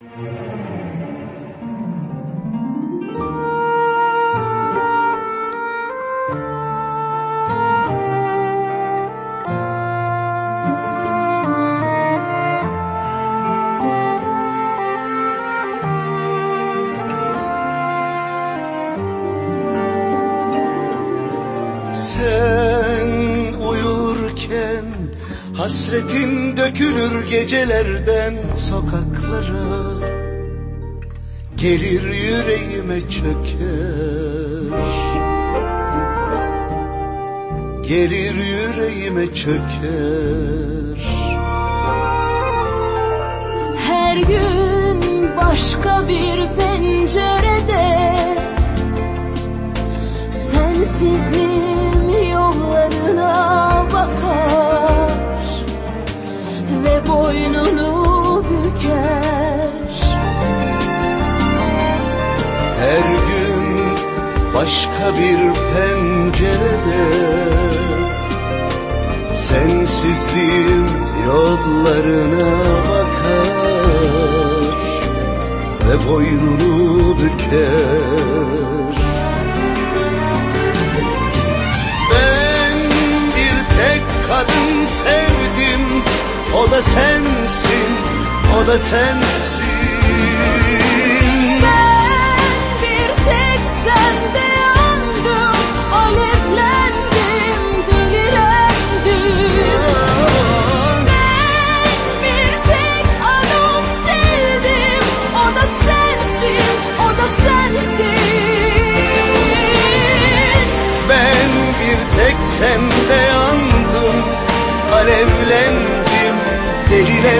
Thank you. Hasretin dökülür gecelerden sokaklara. Gelir yüreğime çöker. Gelir yüreğime çöker. Her gün başka bir pencerede. Sensizliğim başka bir pencerede Sensizliğim yollarına bakar Ve boynunu büker. Ben bir tek kadın sevdim. O da sensin, o da sensin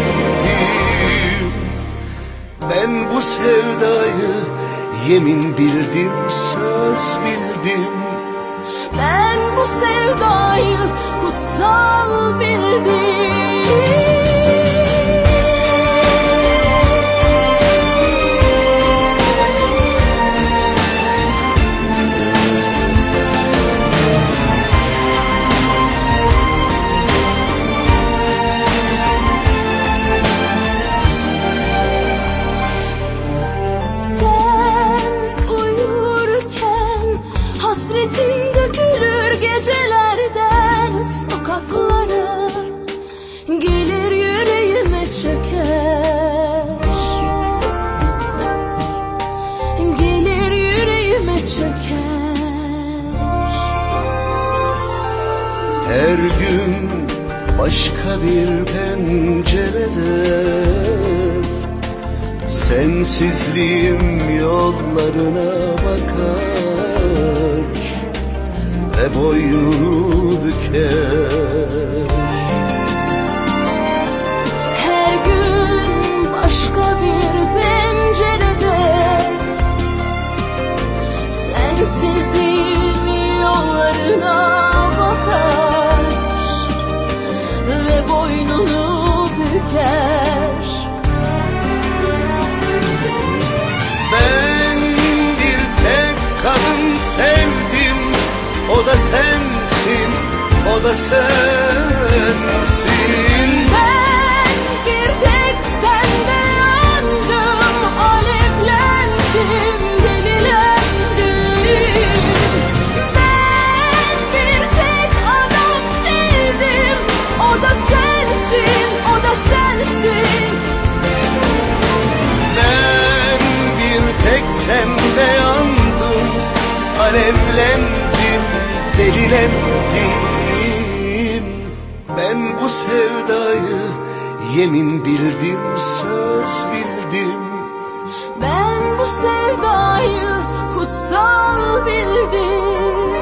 delilendim Ben bu sevdayı yemin bildim, söz bildim. Ben bu sevdayı kutsal bildim sokaklara Gelir yüreğime çöker. Gelir yüreğime çöker. Her gün başka bir pencerede Sensizliğim yollarına bakar. Ve boynunu büker da sensin, o da sensin delilendim Ben bu sevdayı yemin bildim, söz bildim. Ben bu sevdayı kutsal bildim.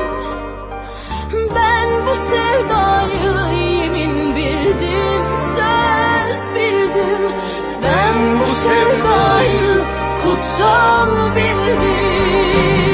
Ben bu sevdayı yemin bildim, söz bildim. Ben bu sevdayı kutsal bildim